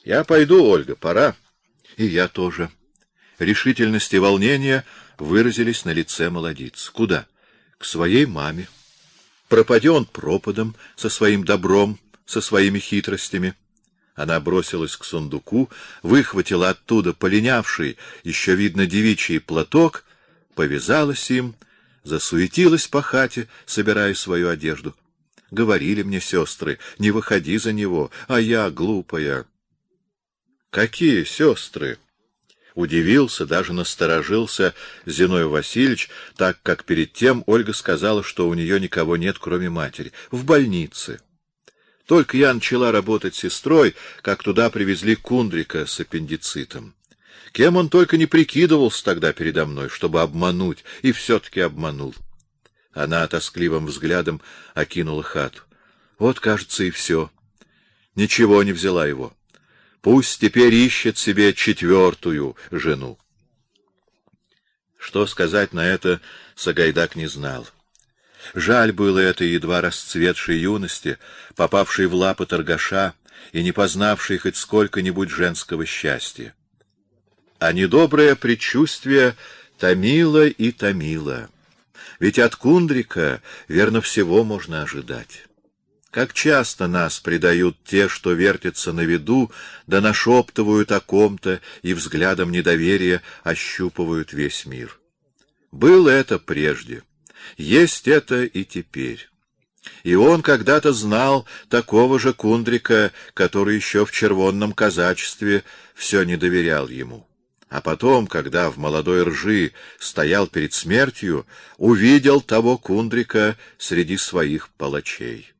— Я пойду, Ольга, пора. — И я тоже. Решительность и волнение выразились на лице молодиц. — Куда? — К своей маме. Пропади пропадом со своим добром, со своими хитростями. Она бросилась к сундуку, выхватила оттуда полинявший, еще видно девичий платок, повязалась им, засуетилась по хате, собирая свою одежду. Говорили мне сестры, не выходи за него, а я глупая. Какие сестры? Удивился, даже насторожился Зиной Васильевич, так как перед тем Ольга сказала, что у нее никого нет, кроме матери. В больнице. Только я начала работать сестрой, как туда привезли Кундрика с аппендицитом. Кем он только не прикидывался тогда передо мной, чтобы обмануть, и все-таки обманул. Она тоскливым взглядом окинула хату. Вот, кажется, и все. Ничего не взяла его. Пусть теперь ищет себе четвертую жену. Что сказать на это Сагайдак не знал. Жаль было этой едва расцветшей юности, попавшей в лапы торгаша и не познавшей хоть сколько-нибудь женского счастья. А недоброе предчувствие томило и томило. Ведь от Кундрика верно всего можно ожидать. Как часто нас предают те, что вертятся на виду, да нашептывают о ком-то и взглядом недоверия ощупывают весь мир. Было это прежде, есть это и теперь. И он когда-то знал такого же Кундрика, который еще в червонном казачестве все не доверял ему. А потом, когда в молодой ржи стоял перед смертью, увидел того Кундрика среди своих палачей. —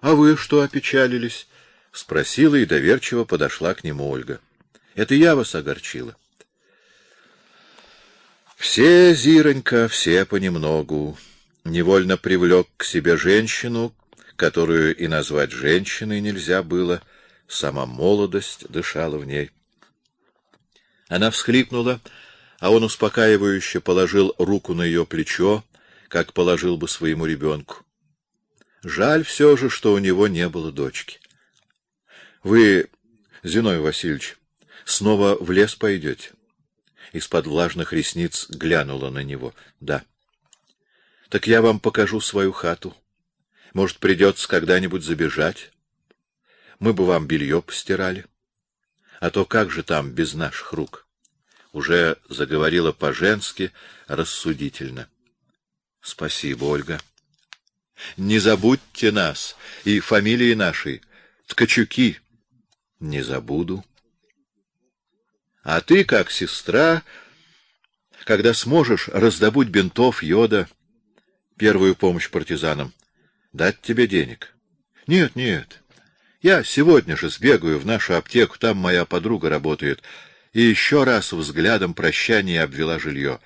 А вы что опечалились? — спросила и доверчиво подошла к нему Ольга. — Это я вас огорчила. Все, Зиронька, все понемногу. Невольно привлек к себе женщину, которую и назвать женщиной нельзя было, сама молодость дышала в ней. Она всхлипнула, а он успокаивающе положил руку на ее плечо, как положил бы своему ребенку. Жаль все же, что у него не было дочки. Вы, Зиной Васильевич, снова в лес пойдете? Из-под влажных ресниц глянула на него. Да. Так я вам покажу свою хату. Может, придется когда-нибудь забежать? Мы бы вам белье постирали. А то как же там без наших рук? Уже заговорила по-женски, рассудительно. Спасибо, Ольга. Не забудьте нас и фамилии нашей. Ткачуки. Не забуду. А ты, как сестра, когда сможешь раздобудь бинтов, йода, первую помощь партизанам, дать тебе денег. Нет, нет. Я сегодня же сбегаю в нашу аптеку, там моя подруга работает, и еще раз взглядом прощания обвела жилье.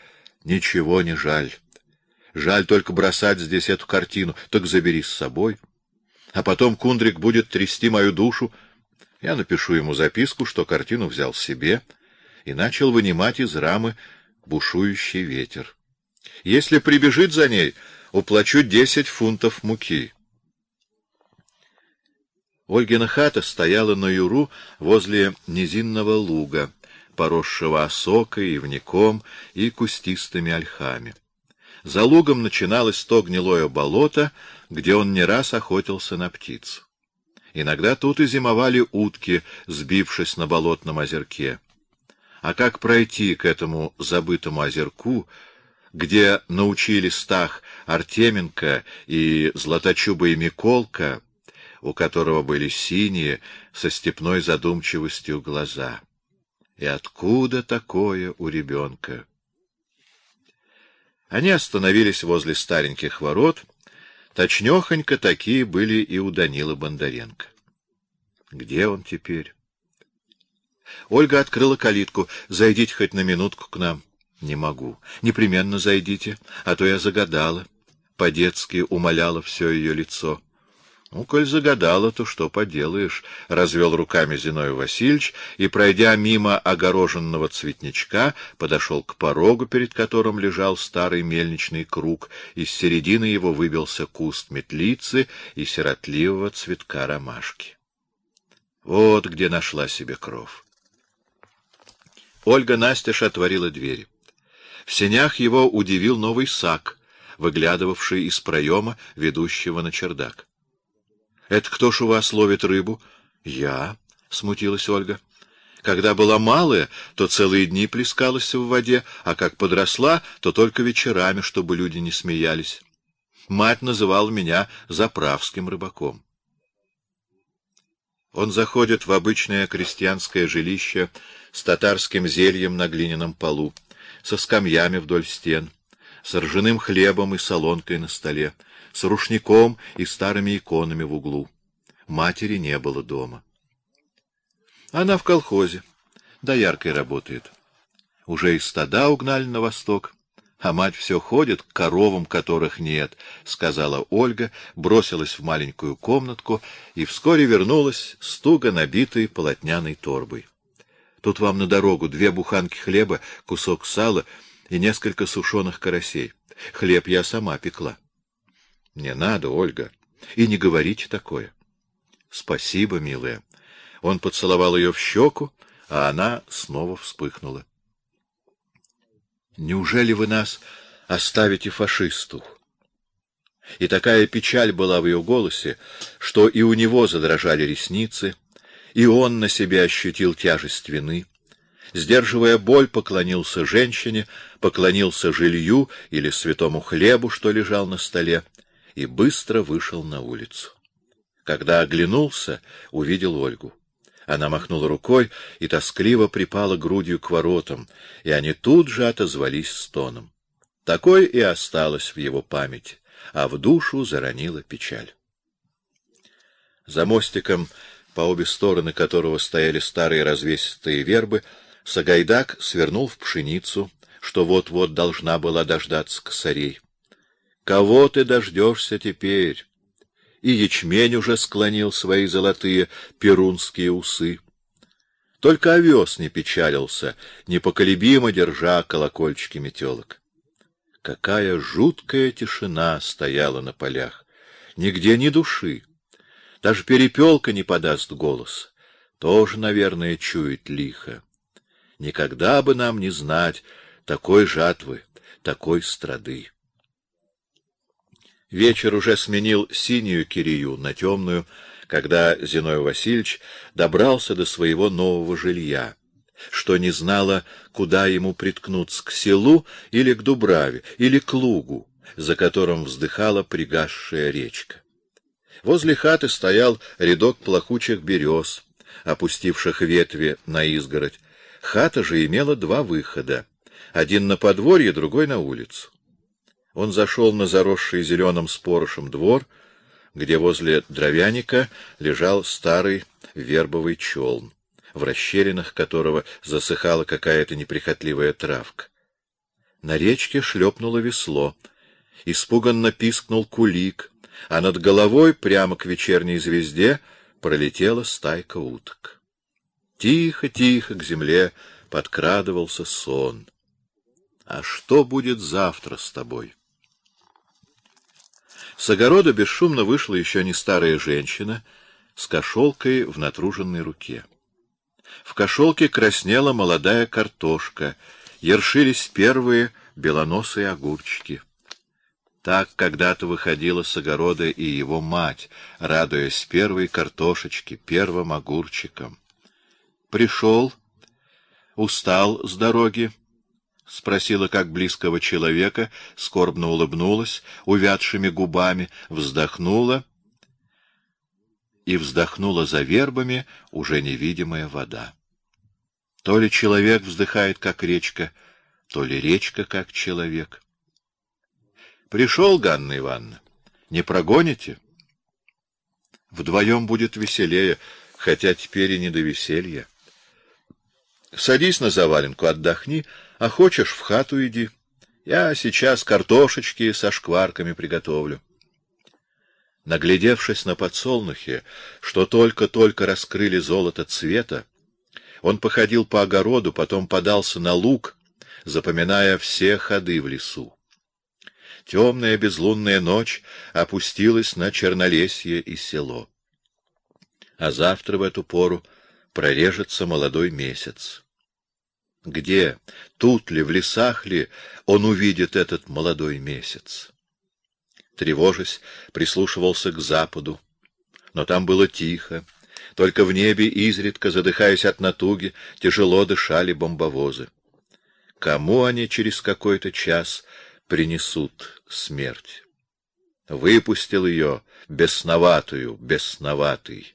Ничего не жаль. Жаль только бросать здесь эту картину, так забери с собой. А потом Кундрик будет трясти мою душу. Я напишу ему записку, что картину взял себе, и начал вынимать из рамы бушующий ветер. Если прибежит за ней, уплачу десять фунтов муки. Ольгина хата стояла на юру возле низинного луга, поросшего осокой, ивняком и кустистыми ольхами. За лугом начиналось то гнилое болото, где он не раз охотился на птиц. Иногда тут и зимовали утки, сбившись на болотном озерке. А как пройти к этому забытому озерку, где научили стах Артеменко и златочубый Миколка, у которого были синие, со степной задумчивостью глаза? И откуда такое у ребенка? Они остановились возле стареньких ворот. Точнёхонько такие были и у Данила Бондаренко. Где он теперь? Ольга открыла калитку. Зайдите хоть на минутку к нам. Не могу. Непременно зайдите, а то я загадала. По-детски умоляла все ее лицо. Ну, коль загадала, то что поделаешь, развел руками Зиной Васильевич и, пройдя мимо огороженного цветничка, подошел к порогу, перед которым лежал старый мельничный круг, из середины его выбился куст метлицы и сиротливого цветка ромашки. Вот где нашла себе кров. Ольга Настеж отворила двери. В сенях его удивил новый сак, выглядывавший из проема, ведущего на чердак. — Это кто ж у вас ловит рыбу? — Я, — смутилась Ольга. Когда была малая, то целые дни плескалась в воде, а как подросла, то только вечерами, чтобы люди не смеялись. Мать называла меня заправским рыбаком. Он заходит в обычное крестьянское жилище с татарским зельем на глиняном полу, со скамьями вдоль стен, с ржаным хлебом и солонкой на столе, с рушником и старыми иконами в углу. Матери не было дома. Она в колхозе, дояркой работает. Уже из стада угнали на восток, а мать все ходит к коровам, которых нет, — сказала Ольга, бросилась в маленькую комнатку и вскоре вернулась с туго набитой полотняной торбой. Тут вам на дорогу две буханки хлеба, кусок сала и несколько сушеных карасей. Хлеб я сама пекла. — Не надо, Ольга, и не говорите такое. — Спасибо, милая. Он поцеловал ее в щеку, а она снова вспыхнула. — Неужели вы нас оставите фашисту? И такая печаль была в ее голосе, что и у него задрожали ресницы, и он на себе ощутил тяжесть вины. Сдерживая боль, поклонился женщине, поклонился жилью или святому хлебу, что лежал на столе, и быстро вышел на улицу. Когда оглянулся, увидел Ольгу. Она махнула рукой и тоскливо припала грудью к воротам, и они тут же отозвались стоном. Такой и осталось в его памяти, а в душу заронила печаль. За мостиком, по обе стороны которого стояли старые развесистые вербы, Сагайдак свернул в пшеницу, что вот-вот должна была дождаться косарей. — Кого ты дождешься теперь? и ячмень уже склонил свои золотые перунские усы. Только овес не печалился, непоколебимо держа колокольчики метелок. Какая жуткая тишина стояла на полях! Нигде ни души. Даже перепелка не подаст голос. Тоже, наверное, чует лихо. Никогда бы нам не знать такой жатвы, такой страды. Вечер уже сменил синюю кирию на темную, когда Зиной Васильевич добрался до своего нового жилья, что не знала, куда ему приткнуться, к селу или к Дубраве, или к лугу, за которым вздыхала пригасшая речка. Возле хаты стоял рядок плохучих берез, опустивших ветви на изгородь. Хата же имела два выхода, один на подворье, другой на улицу. Он зашел на заросший зеленым спорошем двор, где возле дровяника лежал старый вербовый челн, в расщелинах которого засыхала какая-то неприхотливая травка. На речке шлепнуло весло, испуганно пискнул кулик, а над головой, прямо к вечерней звезде, пролетела стайка уток. Тихо-тихо к земле подкрадывался сон. А что будет завтра с тобой? С огорода бесшумно вышла еще не старая женщина с кошелкой в натруженной руке. В кошелке краснела молодая картошка, ершились первые белоносые огурчики. Так когда-то выходила с огорода и его мать, радуясь первой картошечке, первым огурчикам. Пришел, устал с дороги, — спросила как близкого человека, скорбно улыбнулась, увядшими губами, вздохнула, и вздохнула за вербами уже невидимая вода. То ли человек вздыхает, как речка, то ли речка, как человек. Пришел, Ганна Ивановна, не прогоните? Вдвоем будет веселее, хотя теперь и не до веселья. Садись на заваленку, отдохни, а хочешь, в хату иди. Я сейчас картошечки со шкварками приготовлю. Наглядевшись на подсолнухи, что только-только раскрыли золото цвета, он походил по огороду, потом подался на луг, запоминая все ходы в лесу. Темная безлунная ночь опустилась на Чернолесье и село. а завтра в эту пору прорежется молодой месяц. Где, тут ли, в лесах ли, он увидит этот молодой месяц? Тревожась, прислушивался к западу, но там было тихо, только в небе изредка, задыхаясь от натуги, тяжело дышали бомбовозы. Кому они через какой-то час принесут смерть? Выпустил ее, бесноватую, бесноватый.